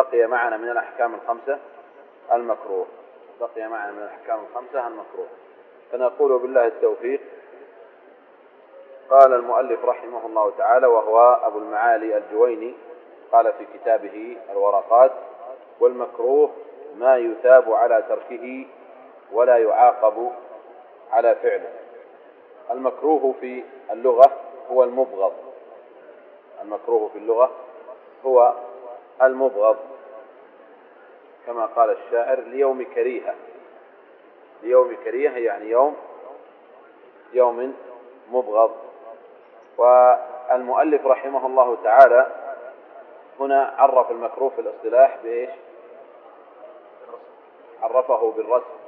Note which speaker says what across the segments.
Speaker 1: بقي معنا من الأحكام الخمسة المكروه. بقي معنا من الأحكام الخمسة المكروه. فنقول بالله التوفيق. قال المؤلف رحمه الله تعالى وهو أبو المعالي الجويني قال في كتابه الورقات والمكروه ما يثاب على تركه ولا يعاقب على فعله. المكروه في اللغة هو المبغض. المكروه في اللغة هو المبغض. كما قال الشاعر ليوم كريهة. ليوم كريهة يعني يوم يوم مبغض. والمؤلف رحمه الله تعالى هنا عرف المكروه في الاصطلاح بإيش؟ عرفه بالرسم.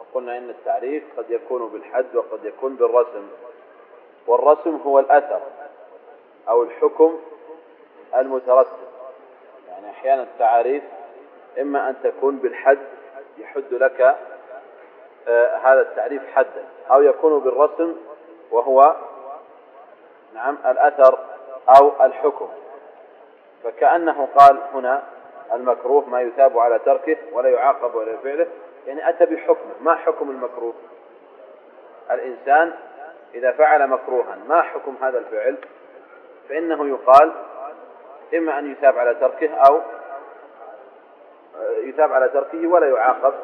Speaker 1: وقلنا إن التعريف قد يكون بالحد وقد يكون بالرسم. والرسم هو الأثر أو الحكم المترتب يعني أحيانا التعاريف إما أن تكون بالحد يحد لك آه هذا التعريف حدا أو يكون بالرسم وهو نعم الأثر أو الحكم. فكأنه قال هنا المكروه ما يثاب على تركه ولا يعاقب على فعله يعني أتى بحكمه ما حكم المكروه؟ الإنسان إذا فعل مكروها ما حكم هذا الفعل؟ فإنه يقال إما أن يثاب على تركه أو يثاب على تركه ولا يعاقب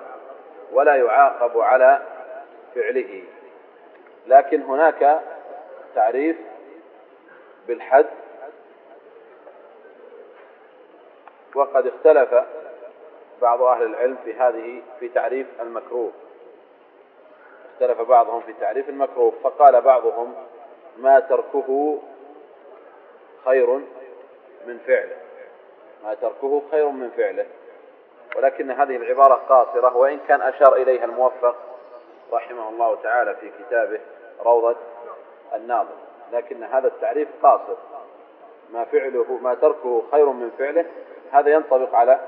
Speaker 1: ولا يعاقب على فعله. لكن هناك تعريف بالحد وقد اختلف بعض أهل العلم في هذه في تعريف المكروه. اختلف بعضهم في تعريف المكروه فقال بعضهم ما تركه خير فعله. ما تركه خير من فعله. ولكن هذه العبارة قاصرة وإن كان أشار إليها الموفق رحمه الله تعالى في كتابه روضة الناظر. لكن هذا التعريف قاصر. ما فعله ما تركه خير من فعله هذا ينطبق على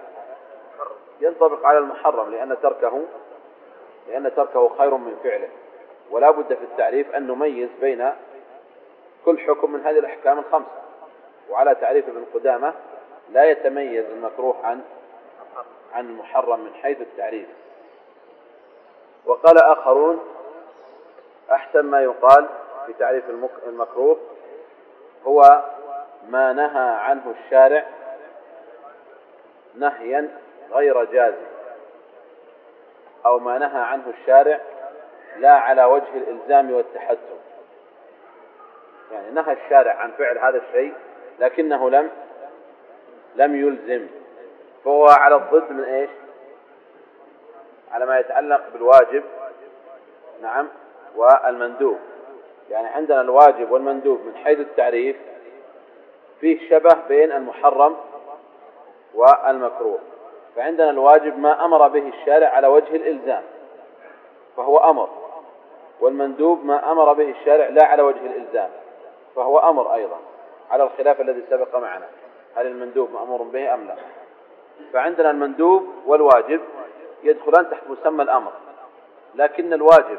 Speaker 1: ينطبق على المحرم لأن تركه لأن تركه خير من فعله. ولا بد في التعريف أن نميز بين كل حكم من هذه الأحكام الخمسة. وعلى تعريف ابن قدامة لا يتميز المكروه عن عن المحرم من حيث التعريف. وقال آخرون أحسن ما يقال في تعريف المكروه هو ما نهى عنه الشارع نهيا غير جازم أو ما نهى عنه الشارع لا على وجه الإلزام والتحتم. يعني نهى الشارع عن فعل هذا الشيء لكنه لم لم يلزم. فهو على الضد من إيش؟ على ما يتعلق بالواجب. نعم. والمندوب. يعني عندنا الواجب والمندوب من حيث التعريف فيه شبه بين المحرم والمكروه. فعندنا الواجب ما أمر به الشارع على وجه الإلزام فهو أمر. والمندوب ما أمر به الشارع لا على وجه الإلزام فهو أمر أيضا. على الخلاف الذي سبق معنا. هل المندوب مأمور به أم لا؟ فعندنا المندوب والواجب يدخلان تحت مسمى الأمر. لكن الواجب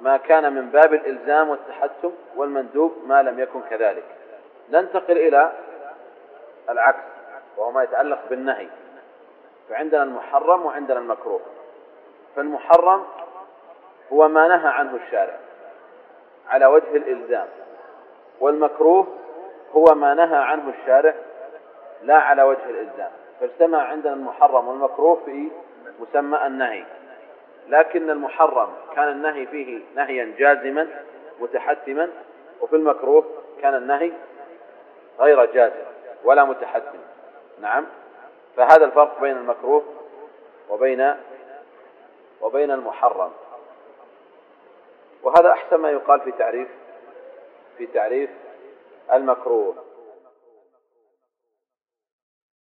Speaker 1: ما كان من باب الإلزام والتحتم والمندوب ما لم يكن كذلك. ننتقل إلى العكس وهو ما يتعلق بالنهي. فعندنا المحرم وعندنا المكروه. فالمحرم هو ما نهى عنه الشارع على وجه الإلزام والمكروه هو ما نهى عنه الشارع لا على وجه الإلزام فاجتمع عندنا المحرم والمكروه في مسمى النهي لكن المحرم كان النهي فيه نهيا جازما متحتما وفي المكروه كان النهي غير جازم ولا متحتم. نعم فهذا الفرق بين المكروه وبين وبين المحرم. وهذا أحسن ما يقال في تعريف في تعريف المكروه.